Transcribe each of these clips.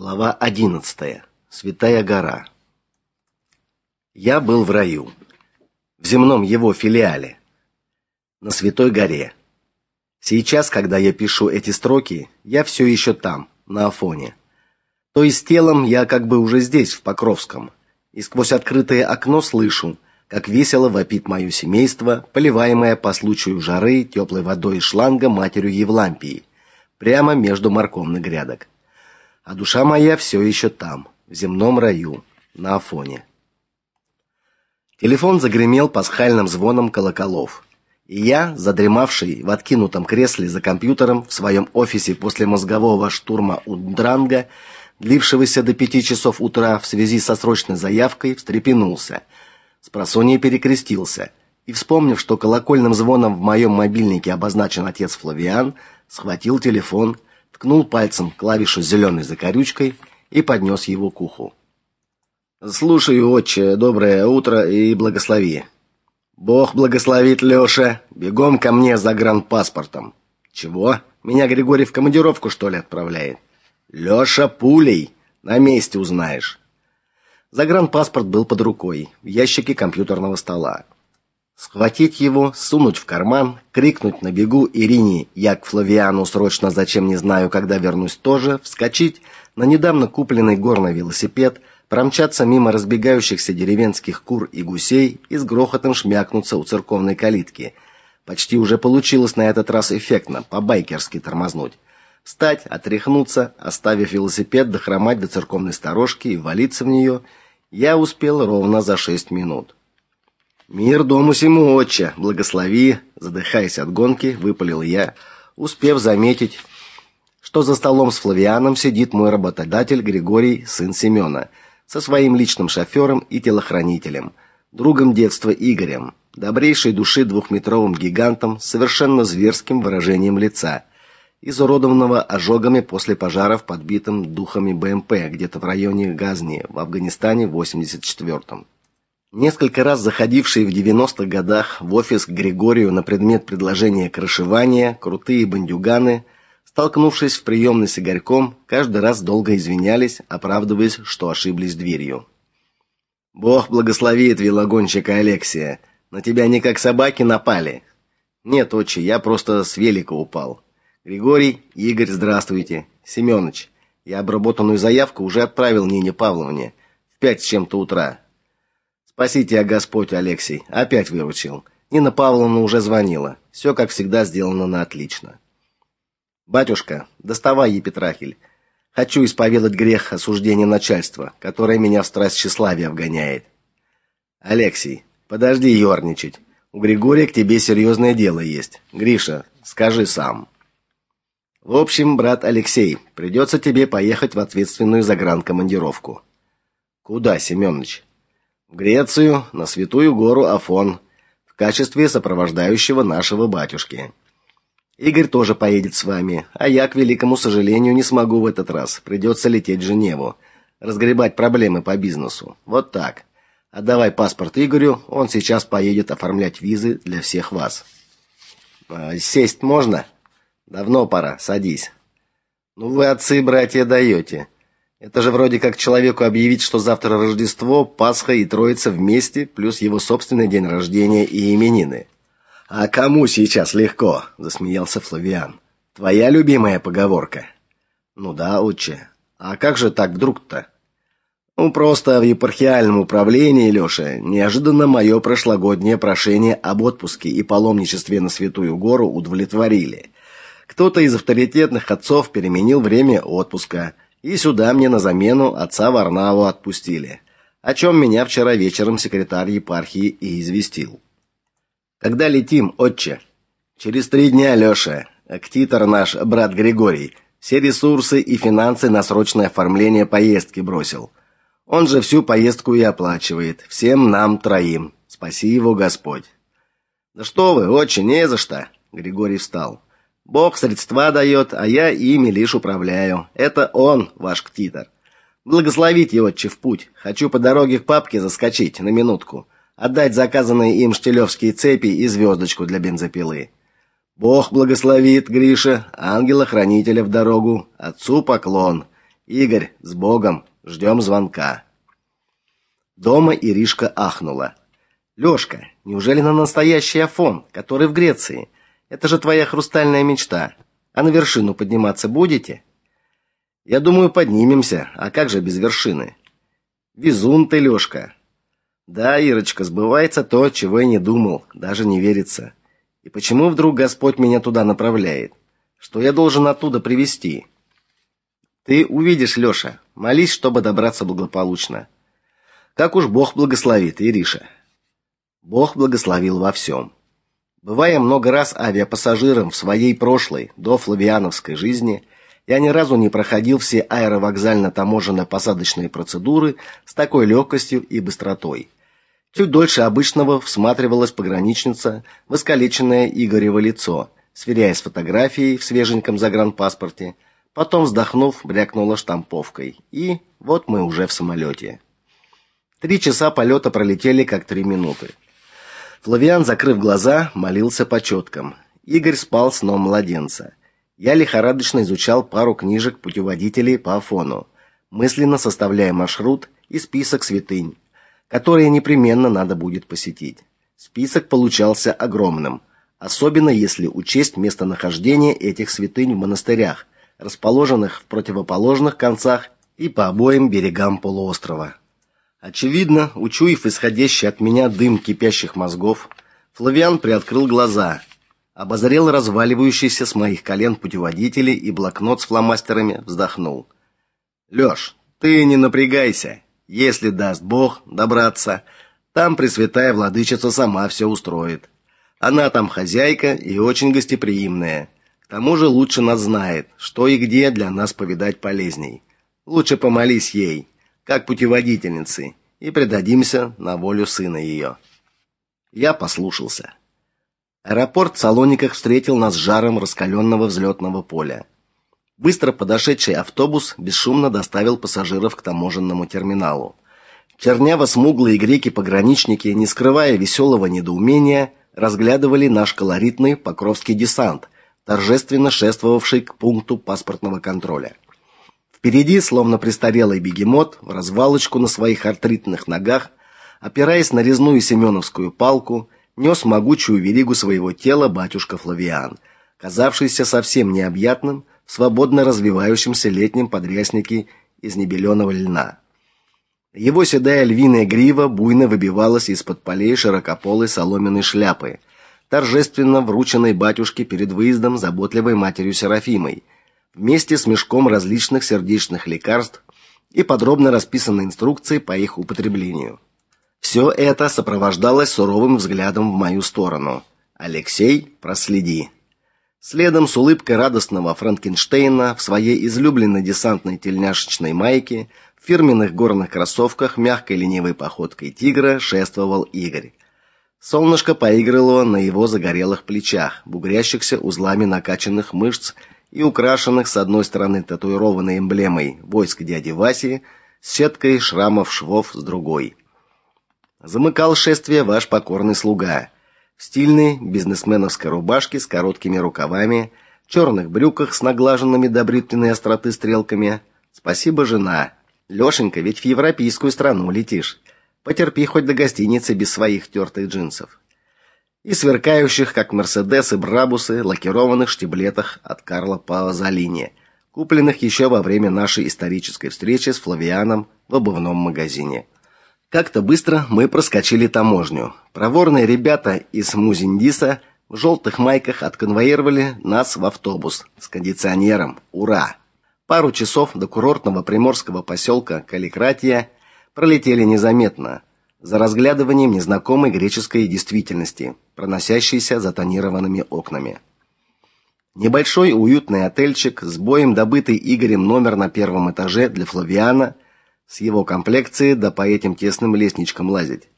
Глава 11. Святая гора. Я был в раю, в земном его филиале, на Святой горе. Сейчас, когда я пишу эти строки, я все еще там, на Афоне. То есть телом я как бы уже здесь, в Покровском, и сквозь открытое окно слышу, как весело вопит мое семейство, поливаемое по случаю жары теплой водой из шланга матерью Евлампии, прямо между морковных грядок а душа моя все еще там, в земном раю, на Афоне. Телефон загремел пасхальным звоном колоколов. И я, задремавший в откинутом кресле за компьютером в своем офисе после мозгового штурма у Дранга, длившегося до пяти часов утра в связи со срочной заявкой, встрепенулся. Спросонья перекрестился и, вспомнив, что колокольным звоном в моем мобильнике обозначен отец Флавиан, схватил телефон ткнул пальцем клавишу зеленой закорючкой и поднес его к уху. Слушаю, отче, доброе утро и благослови. Бог благословит, Лёша. Бегом ко мне за гранпаспортом. Чего? Меня Григорий в командировку что ли отправляет? Лёша пулей, на месте узнаешь. Загранпаспорт был под рукой, в ящике компьютерного стола. Схватить его, сунуть в карман, крикнуть на бегу Ирине «Я к Флавиану срочно, зачем не знаю, когда вернусь тоже», вскочить на недавно купленный горный велосипед, промчаться мимо разбегающихся деревенских кур и гусей и с грохотом шмякнуться у церковной калитки. Почти уже получилось на этот раз эффектно, по-байкерски тормознуть. Встать, отряхнуться, оставив велосипед дохромать до церковной сторожки и валиться в нее, я успел ровно за шесть минут. Мир дому сему, отче, благослови, задыхаясь от гонки, выпалил я, успев заметить, что за столом с Флавианом сидит мой работодатель Григорий, сын Семена, со своим личным шофером и телохранителем, другом детства Игорем, добрейшей души двухметровым гигантом с совершенно зверским выражением лица, изуродованного ожогами после пожаров подбитым духами БМП где-то в районе Газни в Афганистане в 84-м. Несколько раз заходившие в 90-х годах в офис к Григорию на предмет предложения крышевания, крутые бандюганы, столкнувшись в приемной с Игорьком, каждый раз долго извинялись, оправдываясь, что ошиблись дверью. Бог благословит велогонщика Алексия. На тебя не как собаки напали. Нет, отче, я просто с велика упал. Григорий, Игорь, здравствуйте. Семёныч, я обработанную заявку уже отправил Нине Павловне в пять с чем-то утра. Спаси тебя, Господь, Алексей. Опять выручил. Нина Павловна уже звонила. Все, как всегда, сделано на отлично. Батюшка, доставай епитрахиль. Хочу исповедать грех осуждения начальства, которое меня в страсть тщеславия вгоняет. Алексей, подожди ёрничать. У Григория к тебе серьезное дело есть. Гриша, скажи сам. В общем, брат Алексей, придется тебе поехать в ответственную загранкомандировку. Куда, Семёныч? В Грецию, на святую гору Афон, в качестве сопровождающего нашего батюшки. Игорь тоже поедет с вами, а я, к великому сожалению, не смогу в этот раз. Придется лететь в Женеву, разгребать проблемы по бизнесу. Вот так. Отдавай паспорт Игорю, он сейчас поедет оформлять визы для всех вас. А, сесть можно? Давно пора, садись. Ну вы отцы, братья, даете. Это же вроде как человеку объявить, что завтра Рождество, Пасха и Троица вместе, плюс его собственный день рождения и именины. А кому сейчас легко, засмеялся Флавиан. Твоя любимая поговорка. Ну да, отче. А как же так вдруг-то? Ну просто в епархиальном управлении, Лёша, неожиданно мое прошлогоднее прошение об отпуске и паломничестве на Святую гору удовлетворили. Кто-то из авторитетных отцов переменил время отпуска. И сюда мне на замену отца Варнаву отпустили, о чем меня вчера вечером секретарь епархии и известил. Когда летим, отче? Через три дня, Лёша. Актитор наш, брат Григорий, все ресурсы и финансы на срочное оформление поездки бросил. Он же всю поездку и оплачивает, всем нам троим. Спаси его Господь. Да что вы, отче, не за что. Григорий встал. Бог средства дает, а я ими лишь управляю. Это он, ваш ктитор. Благословите, отче, в путь. Хочу по дороге к папке заскочить на минутку. Отдать заказанные им штилевские цепи и звездочку для бензопилы. Бог благословит, Гриша, ангела-хранителя в дорогу, отцу поклон. Игорь, с Богом. Ждем звонка. Дома Иришка ахнула. Лёшка, неужели на настоящий Афон, который в Греции? Это же твоя хрустальная мечта. А на вершину подниматься будете? Я думаю, поднимемся. А как же без вершины? Везун ты, Лёшка. Да, Ирочка, сбывается то, чего я не думал, даже не верится. И почему вдруг Господь меня туда направляет? Что я должен оттуда привезти? Ты увидишь, Лёша. Молись, чтобы добраться благополучно. Как уж Бог благословит, Ириша. Бог благословил во всем. Бывая много раз авиапассажиром в своей прошлой, до флавиановской жизни, я ни разу не проходил все аэровокзально-таможенно-посадочные процедуры с такой легкостью и быстротой. Чуть дольше обычного всматривалась пограничница в искалеченное Игорево лицо, сверяясь с фотографией в свеженьком загранпаспорте, потом, вздохнув, брякнула штамповкой. И вот мы уже в самолете. Три часа полета пролетели как три минуты. Флавиан, закрыв глаза, молился по четкам. Игорь спал сном младенца. Я лихорадочно изучал пару книжек путеводителей по Афону, мысленно составляя маршрут и список святынь, которые непременно надо будет посетить. Список получался огромным, особенно если учесть местонахождение этих святынь в монастырях, расположенных в противоположных концах и по обоим берегам полуострова. Очевидно, учуяв исходящий от меня дым кипящих мозгов, Флавиан приоткрыл глаза, обозрел разваливающийся с моих колен путеводители и блокнот с фломастерами, вздохнул. Лёш, ты не напрягайся. Если даст Бог добраться, там Пресвятая Владычица сама все устроит. Она там хозяйка и очень гостеприимная. К тому же лучше нас знает, что и где для нас повидать полезней. Лучше помолись ей как путеводительницы, и предадимся на волю сына ее. Я послушался. Аэропорт в Салониках встретил нас жаром раскаленного взлетного поля. Быстро подошедший автобус бесшумно доставил пассажиров к таможенному терминалу. Черняво-смуглые греки-пограничники, не скрывая веселого недоумения, разглядывали наш колоритный Покровский десант, торжественно шествовавший к пункту паспортного контроля. Впереди, словно престарелый бегемот, в развалочку на своих артритных ногах, опираясь на резную семеновскую палку, нес могучую веригу своего тела батюшка Флавиан, казавшийся совсем необъятным в свободно развивающемся летнем подряснике из небеленого льна. Его седая львиная грива буйно выбивалась из-под полей широкополой соломенной шляпы, торжественно врученной батюшке перед выездом заботливой матерью Серафимой – вместе с мешком различных сердечных лекарств и подробно расписанной инструкцией по их употреблению. Все это сопровождалось суровым взглядом в мою сторону. Алексей, проследи. Следом с улыбкой радостного Франкенштейна в своей излюбленной десантной тельняшечной майке, в фирменных горных кроссовках, мягкой ленивой походкой тигра шествовал Игорь. Солнышко поигрывало на его загорелых плечах, бугрящихся узлами накачанных мышц и украшенных с одной стороны татуированной эмблемой войск дяди Васи, с сеткой шрамов швов с другой. Замыкал шествие ваш покорный слуга в стильной бизнесменовской рубашке с короткими рукавами, черных брюках с наглаженными до бритвенной остроты стрелками. Спасибо, жена. Лёшенька, ведь в европейскую страну летишь. Потерпи хоть до гостиницы без своих тертых джинсов и сверкающих, как Мерседесы, Брабусы, лакированных штиблетах от Карла Паозолини, купленных еще во время нашей исторической встречи с Флавианом в обувном магазине. Как-то быстро мы проскочили таможню. Проворные ребята из Музиндиса в желтых майках отконвоировали нас в автобус с кондиционером. Ура! Пару часов до курортного приморского поселка Каликратия пролетели незаметно за разглядыванием незнакомой греческой действительности, проносящейся за тонированными окнами. Небольшой уютный отельчик с боем добытый Игорем номер на первом этаже для Флавиана, с его комплекцией да по этим тесным лестничкам лазить.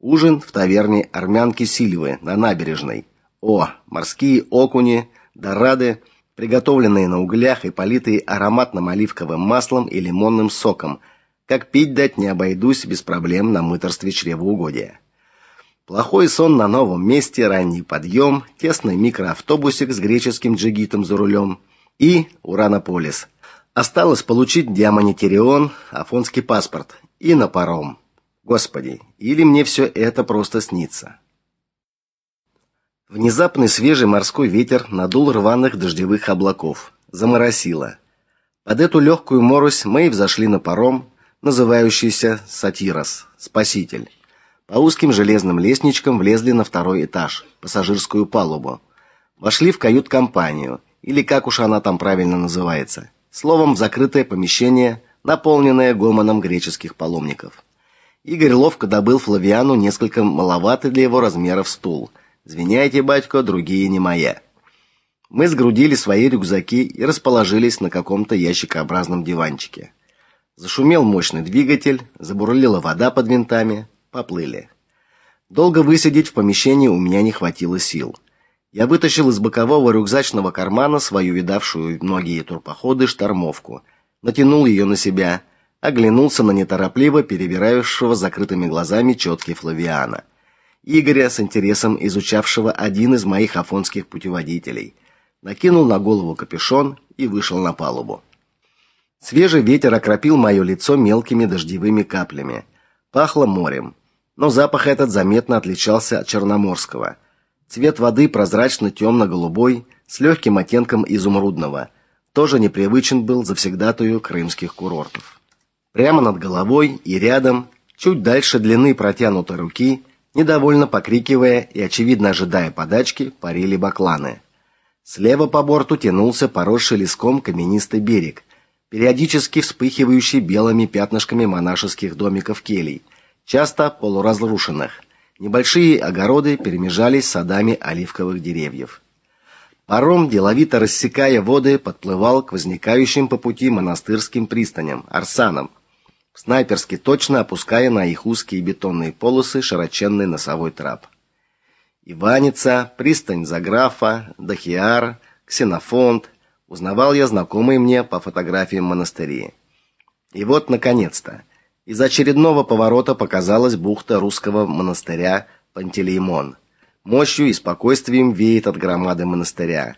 Ужин в таверне армянки Сильвы на набережной. О, морские окуни, дорады, приготовленные на углях и политые ароматным оливковым маслом и лимонным соком – как пить дать не обойдусь без проблем на мыторстве чревоугодия. Плохой сон на новом месте, ранний подъем, тесный микроавтобусик с греческим джигитом за рулем и Уранополис. Осталось получить диаманитерион, афонский паспорт и на паром. Господи, или мне все это просто снится. Внезапный свежий морской ветер надул рваных дождевых облаков, заморосило. Под эту легкую морось мы и взошли на паром, называющийся Сатирос, Спаситель. По узким железным лестничкам влезли на второй этаж, пассажирскую палубу. Вошли в кают-компанию, или как уж она там правильно называется. Словом, в закрытое помещение, наполненное гомоном греческих паломников. Игорь ловко добыл Флавиану несколько маловатый для его размеров стул. Звиняйте, батько, другие не моя. Мы сгрудили свои рюкзаки и расположились на каком-то ящикообразном диванчике. Зашумел мощный двигатель, забурлила вода под винтами, поплыли. Долго высидеть в помещении у меня не хватило сил. Я вытащил из бокового рюкзачного кармана свою видавшую многие турпоходы штормовку, натянул ее на себя, оглянулся на неторопливо перебирающего закрытыми глазами четкий Флавиана. Игоря с интересом изучавшего один из моих афонских путеводителей. Накинул на голову капюшон и вышел на палубу. Свежий ветер окропил мое лицо мелкими дождевыми каплями. Пахло морем, но запах этот заметно отличался от черноморского. Цвет воды прозрачно темно голубой с легким оттенком изумрудного. Тоже непривычен был завсегдатую крымских курортов. Прямо над головой и рядом, чуть дальше длины протянутой руки, недовольно покрикивая и очевидно ожидая подачки, парили бакланы. Слева по борту тянулся поросший леском каменистый берег – периодически вспыхивающий белыми пятнышками монашеских домиков келей, часто полуразрушенных. Небольшие огороды перемежались садами оливковых деревьев. Паром, деловито рассекая воды, подплывал к возникающим по пути монастырским пристаням, арсанам, снайперски точно опуская на их узкие бетонные полосы широченный носовой трап. Иваница, пристань Заграфа, Дахиар, Ксенофонт, Узнавал я знакомые мне по фотографиям монастыри. И вот наконец-то из очередного поворота показалась бухта русского монастыря Пантелеймон. Мощью и спокойствием веет от громады монастыря.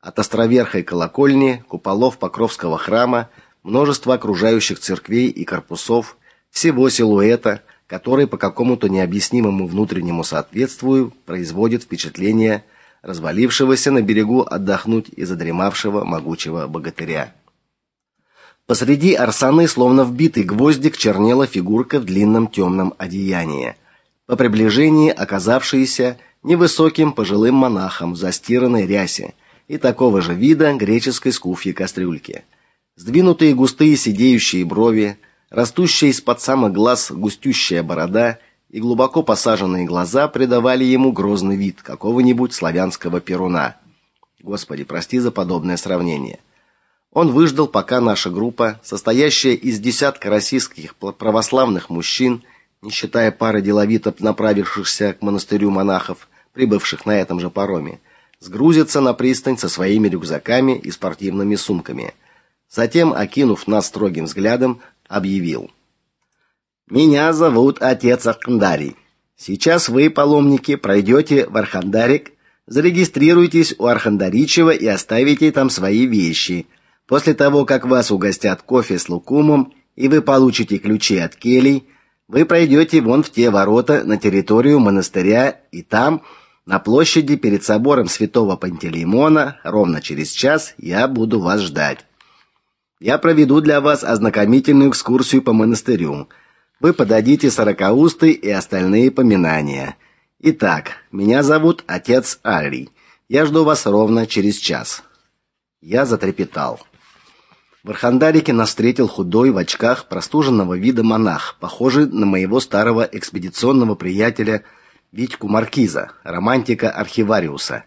От островерхой колокольни, куполов Покровского храма, множество окружающих церквей и корпусов, всего силуэта, который по какому-то необъяснимому внутреннему соответствию производит впечатление развалившегося на берегу отдохнуть и задремавшего могучего богатыря. Посреди арсаны, словно вбитый гвоздик, чернела фигурка в длинном темном одеянии. По приближении оказавшаяся невысоким пожилым монахом в застиранной рясе и такого же вида греческой скуфьи кастрюльки. Сдвинутые густые сидеющие брови, растущая из-под самых глаз густющая борода – и глубоко посаженные глаза придавали ему грозный вид какого-нибудь славянского перуна. Господи, прости за подобное сравнение. Он выждал, пока наша группа, состоящая из десятка российских православных мужчин, не считая пары деловито направившихся к монастырю монахов, прибывших на этом же пароме, сгрузится на пристань со своими рюкзаками и спортивными сумками. Затем, окинув нас строгим взглядом, объявил: меня зовут отец Архандарий. Сейчас вы, паломники, пройдете в Архандарик, зарегистрируйтесь у Архандаричева и оставите там свои вещи. После того, как вас угостят кофе с лукумом и вы получите ключи от келей, вы пройдете вон в те ворота на территорию монастыря, и там, на площади перед собором Святого Пантелеймона, ровно через час я буду вас ждать. Я проведу для вас ознакомительную экскурсию по монастырю – вы подадите сорокаустый и остальные поминания. Итак, меня зовут отец Арий. Я жду вас ровно через час. Я затрепетал. В Архандарике нас встретил худой в очках простуженного вида монах, похожий на моего старого экспедиционного приятеля Витьку Маркиза, романтика архивариуса.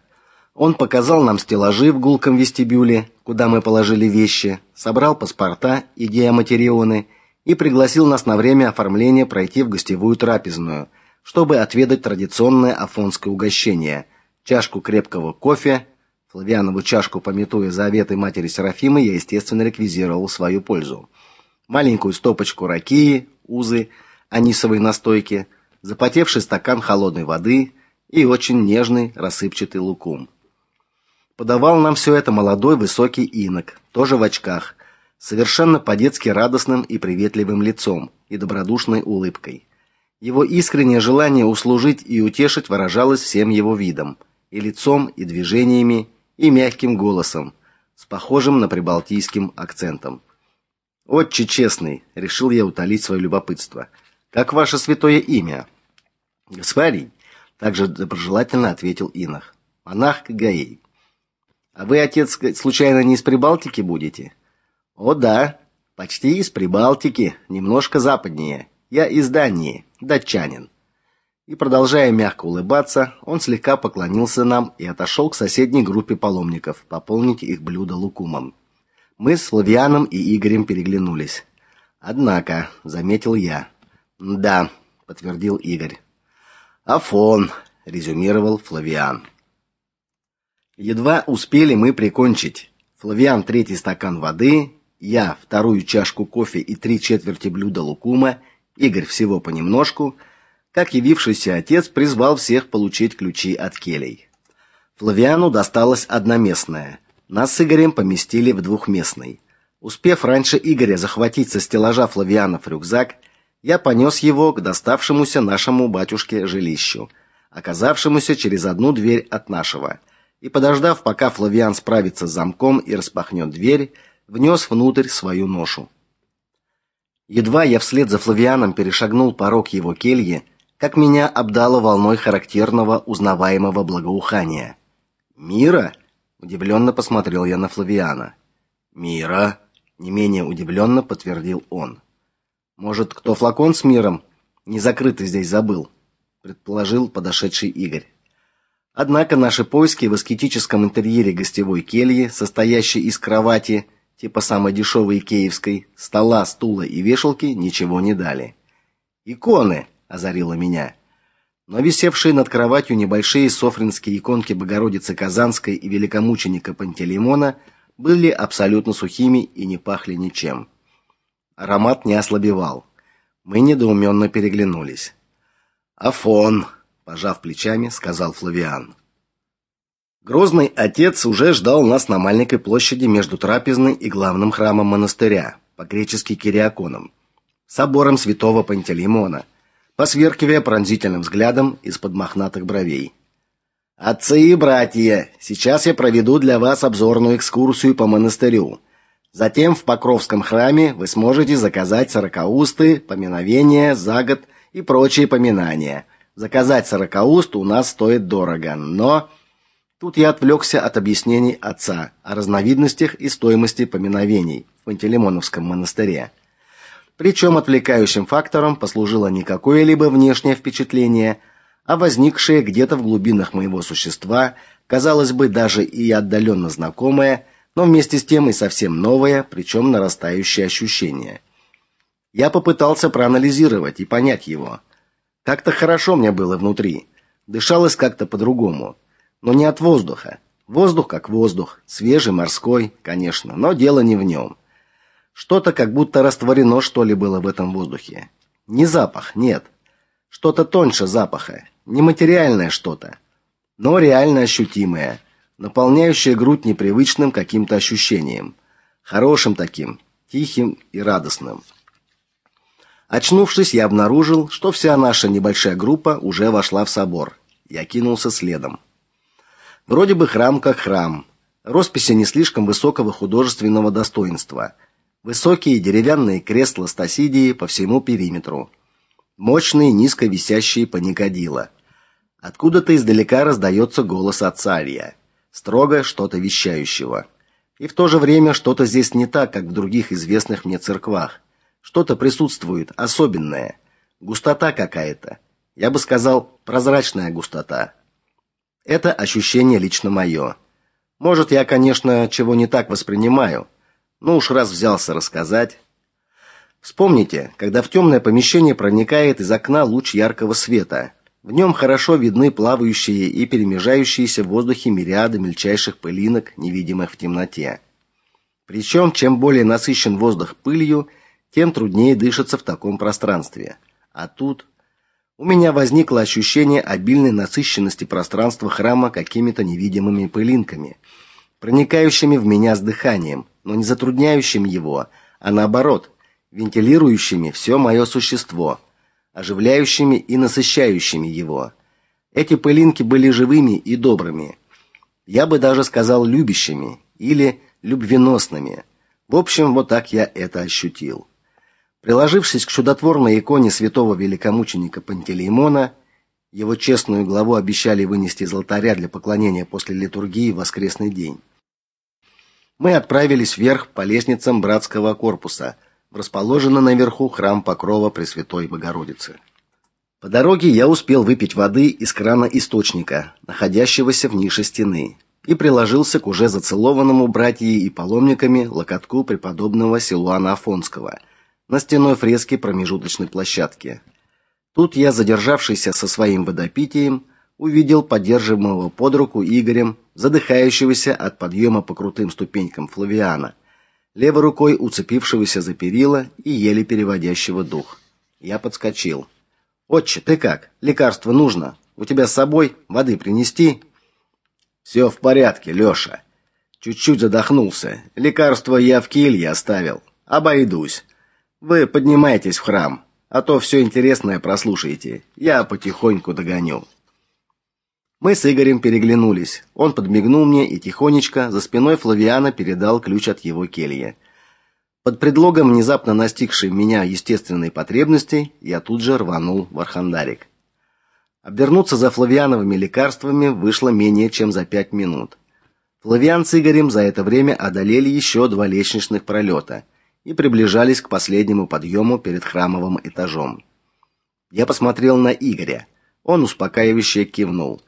Он показал нам стеллажи в гулком вестибюле, куда мы положили вещи, собрал паспорта и диаматерионы и пригласил нас на время оформления пройти в гостевую трапезную, чтобы отведать традиционное афонское угощение: чашку крепкого кофе. Флавианову чашку, пометуя заветы матери Серафимы, я, естественно, реквизировал в свою пользу. Маленькую стопочку ракии, узы, анисовой настойки, запотевший стакан холодной воды и очень нежный рассыпчатый лукум. Подавал нам все это молодой высокий инок, тоже в очках, совершенно по-детски радостным и приветливым лицом и добродушной улыбкой. Его искреннее желание услужить и утешить выражалось всем его видом, и лицом, и движениями, и мягким голосом, с похожим на прибалтийским акцентом. Отче честный, решил я утолить свое любопытство. Как ваше святое имя? Господин, также доброжелательно ответил Инах. Монах Гаей. А вы, отец, случайно не из Прибалтики будете? О да, почти из Прибалтики, немножко западнее. Я из Дании, датчанин. И продолжая мягко улыбаться, он слегка поклонился нам и отошел к соседней группе паломников пополнить их блюдо лукумом. Мы с Флавианом и Игорем переглянулись. Однако, заметил я. "Да", подтвердил Игорь. "Афон", резюмировал Флавиан. Едва успели мы прикончить. Флавиан третий стакан воды, я вторую чашку кофе и три четверти блюда лукума, Игорь всего понемножку, как явившийся отец призвал всех получить ключи от келей. Флавиану досталась одноместная. Нас с Игорем поместили в двухместный. Успев раньше Игоря захватить со стеллажа Флавианов рюкзак, я понес его к доставшемуся нашему батюшке жилищу, оказавшемуся через одну дверь от нашего. И подождав, пока Флавиан справится с замком и распахнет дверь, внес внутрь свою ношу. Едва я вслед за Флавианом перешагнул порог его кельи, как меня обдало волной характерного узнаваемого благоухания. "Мира?" удивленно посмотрел я на Флавиана. "Мира?" не менее удивленно подтвердил он. "Может, кто флакон с миром не закрытый здесь забыл?" предположил подошедший Игорь. Однако наши поиски в аскетическом интерьере гостевой кельи, состоящей из кровати, типа самой дешевой киевской, стола, стула и вешалки ничего не дали. Иконы озарило меня. Но висевшие над кроватью небольшие софринские иконки Богородицы Казанской и великомученика Пантелеймона были абсолютно сухими и не пахли ничем. Аромат не ослабевал. Мы недоуменно переглянулись. "Афон", пожав плечами, сказал Флавиан. Грозный отец уже ждал нас на маленькой площади между трапезной и главным храмом монастыря, по-гречески Кириаконом, собором святого Пантелеймона, посверкивая пронзительным взглядом из-под мохнатых бровей. Отцы и братья, сейчас я проведу для вас обзорную экскурсию по монастырю. Затем в Покровском храме вы сможете заказать сорокаусты, поминовения за год и прочие поминания. Заказать сорокауст у нас стоит дорого, но Тут я отвлекся от объяснений отца о разновидностях и стоимости поминовений в Пантелеймоновском монастыре. Причем отвлекающим фактором послужило не какое-либо внешнее впечатление, а возникшее где-то в глубинах моего существа, казалось бы, даже и отдаленно знакомое, но вместе с тем и совсем новое, причем нарастающее ощущение. Я попытался проанализировать и понять его. Как-то хорошо мне было внутри, дышалось как-то по-другому но не от воздуха. Воздух как воздух, свежий, морской, конечно, но дело не в нем. Что-то как будто растворено, что ли, было в этом воздухе. Не запах, нет. Что-то тоньше запаха, нематериальное что-то, но реально ощутимое, наполняющее грудь непривычным каким-то ощущением, хорошим таким, тихим и радостным. Очнувшись, я обнаружил, что вся наша небольшая группа уже вошла в собор. Я кинулся следом. Вроде бы храм как храм. Росписи не слишком высокого художественного достоинства. Высокие деревянные кресла стасидии по всему периметру. Мощные низко висящие паникадила. Откуда-то издалека раздается голос отцария, строго что-то вещающего. И в то же время что-то здесь не так, как в других известных мне церквах. Что-то присутствует особенное. Густота какая-то. Я бы сказал, прозрачная густота. Это ощущение лично мое. Может, я, конечно, чего не так воспринимаю, но уж раз взялся рассказать. Вспомните, когда в темное помещение проникает из окна луч яркого света. В нем хорошо видны плавающие и перемежающиеся в воздухе мириады мельчайших пылинок, невидимых в темноте. Причем, чем более насыщен воздух пылью, тем труднее дышится в таком пространстве. А тут у меня возникло ощущение обильной насыщенности пространства храма какими-то невидимыми пылинками, проникающими в меня с дыханием, но не затрудняющими его, а наоборот, вентилирующими все мое существо, оживляющими и насыщающими его. Эти пылинки были живыми и добрыми. Я бы даже сказал любящими или любвеносными. В общем, вот так я это ощутил. Приложившись к чудотворной иконе святого великомученика Пантелеймона, его честную главу обещали вынести из алтаря для поклонения после литургии в воскресный день. Мы отправились вверх по лестницам братского корпуса, в расположенный наверху храм Покрова Пресвятой Богородицы. По дороге я успел выпить воды из крана источника, находящегося в нише стены, и приложился к уже зацелованному братьями и паломниками локотку преподобного Силуана Афонского на стенной фреске промежуточной площадки – Тут я, задержавшийся со своим водопитием, увидел поддерживаемого под руку Игорем, задыхающегося от подъема по крутым ступенькам Флавиана, левой рукой уцепившегося за перила и еле переводящего дух. Я подскочил. «Отче, ты как? Лекарство нужно? У тебя с собой? Воды принести?» «Все в порядке, Леша. Чуть-чуть задохнулся. Лекарство я в келье оставил. Обойдусь. Вы поднимайтесь в храм а то все интересное прослушаете. Я потихоньку догоню. Мы с Игорем переглянулись. Он подмигнул мне и тихонечко за спиной Флавиана передал ключ от его кельи. Под предлогом внезапно настигшей меня естественной потребности, я тут же рванул в Архандарик. Обернуться за Флавиановыми лекарствами вышло менее чем за пять минут. Флавиан с Игорем за это время одолели еще два лестничных пролета – и приближались к последнему подъему перед храмовым этажом. Я посмотрел на Игоря. Он успокаивающе кивнул.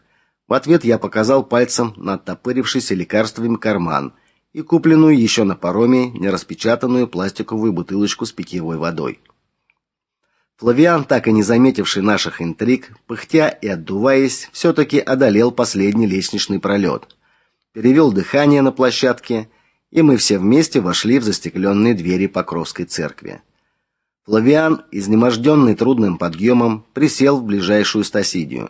В ответ я показал пальцем на оттопырившийся лекарствами карман и купленную еще на пароме нераспечатанную пластиковую бутылочку с питьевой водой. Флавиан, так и не заметивший наших интриг, пыхтя и отдуваясь, все таки одолел последний лестничный пролет. Перевел дыхание на площадке и мы все вместе вошли в застекленные двери Покровской церкви. Флавиан, изнеможденный трудным подъемом, присел в ближайшую стасидию,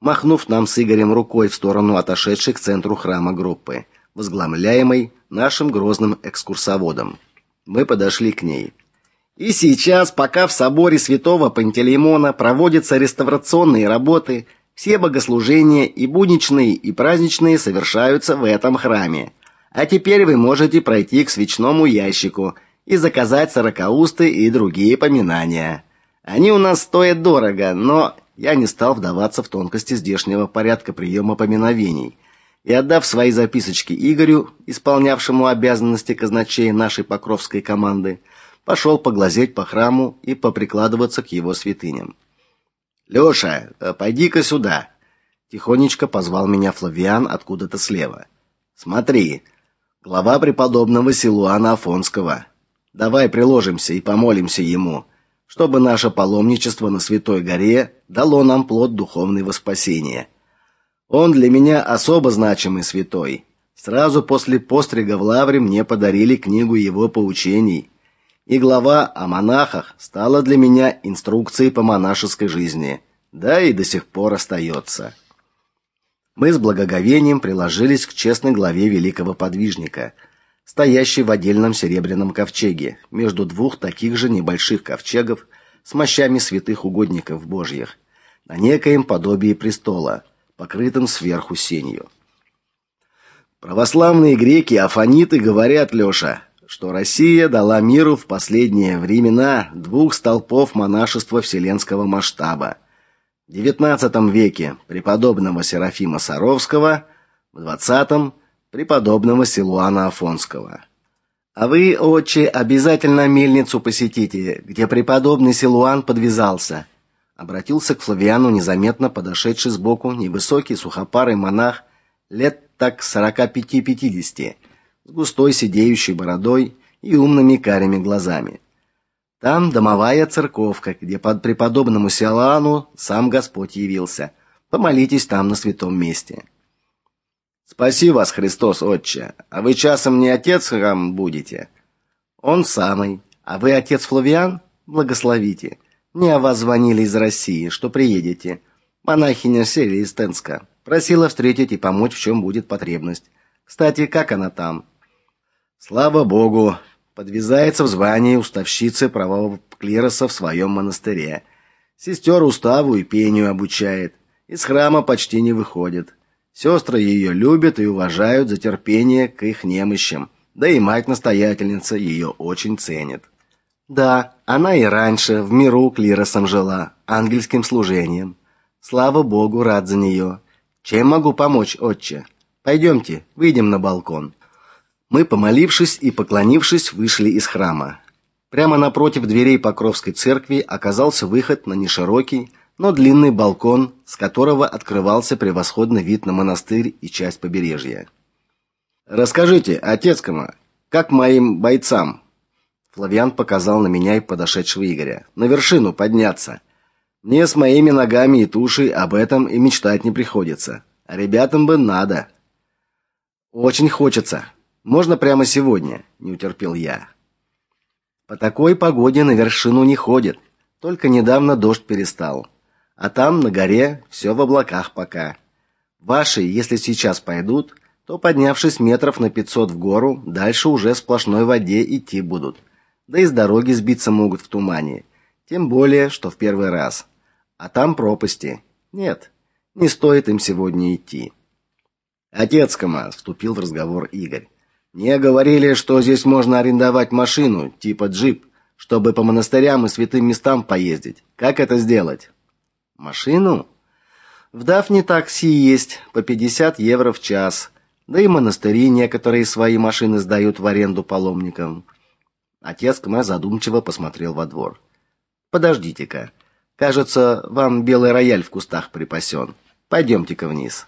махнув нам с Игорем рукой в сторону отошедшей к центру храма группы, возглавляемой нашим грозным экскурсоводом. Мы подошли к ней. И сейчас, пока в соборе Святого Пантелеймона проводятся реставрационные работы, все богослужения и будничные, и праздничные совершаются в этом храме. А теперь вы можете пройти к свечному ящику и заказать сорокаусты и другие поминания. Они у нас стоят дорого, но я не стал вдаваться в тонкости здешнего порядка приема поминовений. И отдав свои записочки Игорю, исполнявшему обязанности казначея нашей Покровской команды, пошел поглазеть по храму и поприкладываться к его святыням. Лёша, э, пойди-ка сюда, тихонечко позвал меня Флавиан откуда-то слева. Смотри, глава преподобного Силуана Афонского. Давай приложимся и помолимся ему, чтобы наше паломничество на Святой горе дало нам плод духовного спасения. Он для меня особо значимый святой. Сразу после пострига в Лавре мне подарили книгу его поучений, и глава о монахах стала для меня инструкцией по монашеской жизни, да и до сих пор остается. Мы с благоговением приложились к честной главе великого подвижника, стоящей в отдельном серебряном ковчеге, между двух таких же небольших ковчегов с мощами святых угодников Божьих, на некоем подобии престола, покрытым сверху сенью. Православные греки афониты говорят, Лёша, что Россия дала миру в последние времена двух столпов монашества вселенского масштаба XIX веке преподобного Серафима Саровского, в XX преподобного Силуана Афонского. А вы, отче, обязательно мельницу посетите, где преподобный Силуан подвязался. Обратился к Флавиану незаметно подошедший сбоку невысокий сухопарый монах лет так 45-50, с густой сидеющей бородой и умными карими глазами. Там домовая церковка, где под преподобному Сиалану сам Господь явился. Помолитесь там на святом месте. Спаси вас, Христос, Отче. А вы часом не отец храм будете? Он самый. А вы отец Флавиан? Благословите. Мне о вас звонили из России, что приедете. Монахиня Селия из Тенска просила встретить и помочь, в чем будет потребность. Кстати, как она там? Слава богу, подвязается в звании уставщицы правового клироса в своем монастыре. Сестер уставу и пению обучает. Из храма почти не выходит. Сестры ее любят и уважают за терпение к их немощам. Да и мать-настоятельница ее очень ценит. Да, она и раньше в миру клиросом жила, ангельским служением. Слава Богу, рад за нее. Чем могу помочь, отче? Пойдемте, выйдем на балкон. Мы, помолившись и поклонившись, вышли из храма. Прямо напротив дверей Покровской церкви оказался выход на неширокий, но длинный балкон, с которого открывался превосходный вид на монастырь и часть побережья. Расскажите, отец Кама, как моим бойцам? Флавиан показал на меня и подошедшего Игоря. На вершину подняться. Мне с моими ногами и тушей об этом и мечтать не приходится. А ребятам бы надо. Очень хочется. Можно прямо сегодня, не утерпел я. По такой погоде на вершину не ходят. Только недавно дождь перестал. А там на горе все в облаках пока. Ваши, если сейчас пойдут, то поднявшись метров на 500 в гору, дальше уже в сплошной воде идти будут. Да и с дороги сбиться могут в тумане. Тем более, что в первый раз. А там пропасти. Нет, не стоит им сегодня идти. Отец Кама вступил в разговор Игорь. Мне говорили, что здесь можно арендовать машину, типа джип, чтобы по монастырям и святым местам поездить. Как это сделать? Машину? В Дафне такси есть по 50 евро в час. Да и монастыри некоторые свои машины сдают в аренду паломникам. Отец Кма задумчиво посмотрел во двор. Подождите-ка. Кажется, вам белый рояль в кустах припасен. Пойдемте-ка вниз.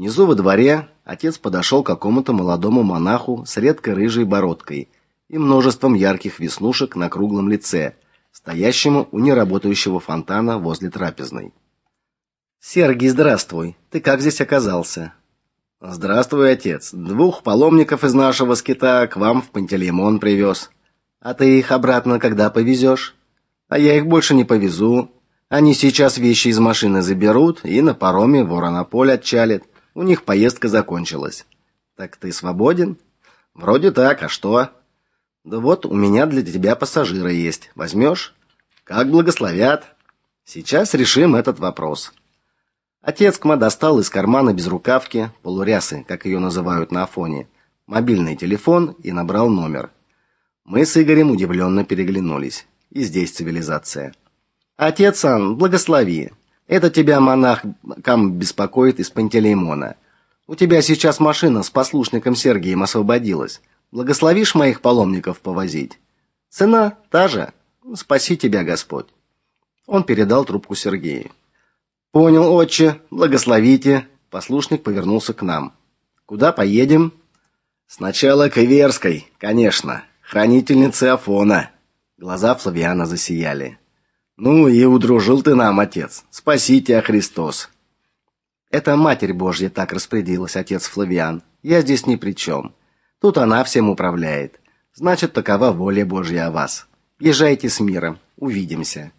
Внизу во дворе отец подошел к какому-то молодому монаху с редкой рыжей бородкой и множеством ярких веснушек на круглом лице, стоящему у неработающего фонтана возле трапезной. Сергий, здравствуй. Ты как здесь оказался? Здравствуй, отец. Двух паломников из нашего скита к вам в Пантелеймон привез. А ты их обратно когда повезешь? А я их больше не повезу. Они сейчас вещи из машины заберут и на пароме в Воронополь отчалят. У них поездка закончилась. Так ты свободен? Вроде так, а что? Да вот, у меня для тебя пассажиры есть. Возьмешь? Как благословят. Сейчас решим этот вопрос. Отец Кма достал из кармана безрукавки, полурясы, как ее называют на Афоне, мобильный телефон и набрал номер. Мы с Игорем удивленно переглянулись. И здесь цивилизация. Отец Ан, благослови. Это тебя монах Кам беспокоит из Пантелеймона. У тебя сейчас машина с послушником Сергием освободилась. Благословишь моих паломников повозить. Цена та же. Спаси тебя, Господь. Он передал трубку Сергею. Понял, отче. Благословите. Послушник повернулся к нам. Куда поедем? Сначала к Иверской, конечно, хранительнице Афона. Глаза Флавиана засияли. Ну и удружил ты нам, отец. Спаси тебя, Христос. Это Матерь Божья так распорядилась, отец Флавиан. Я здесь ни при чем. Тут она всем управляет. Значит, такова воля Божья о вас. Езжайте с миром. Увидимся.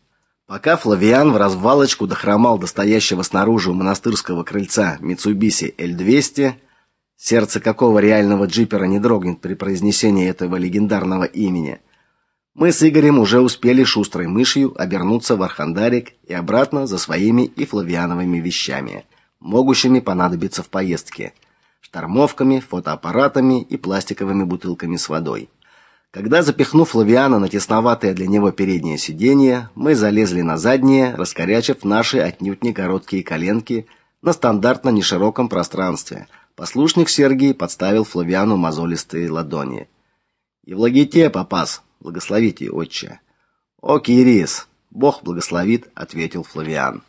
Пока Флавиан в развалочку дохромал до стоящего снаружи у монастырского крыльца Mitsubishi L200, сердце какого реального джипера не дрогнет при произнесении этого легендарного имени – мы с Игорем уже успели шустрой мышью обернуться в Архандарик и обратно за своими и флавиановыми вещами, могущими понадобиться в поездке: штормовками, фотоаппаратами и пластиковыми бутылками с водой. Когда запихнув Флавиана на тесноватое для него переднее сиденье, мы залезли на заднее, раскорячив наши отнюдь не короткие коленки на стандартно нешироком пространстве. Послушник Сергий подставил Флавиану мозолистые ладони. "И влагите, попас", Благословите, отче. О, Кирис, Бог благословит, ответил Флавиан.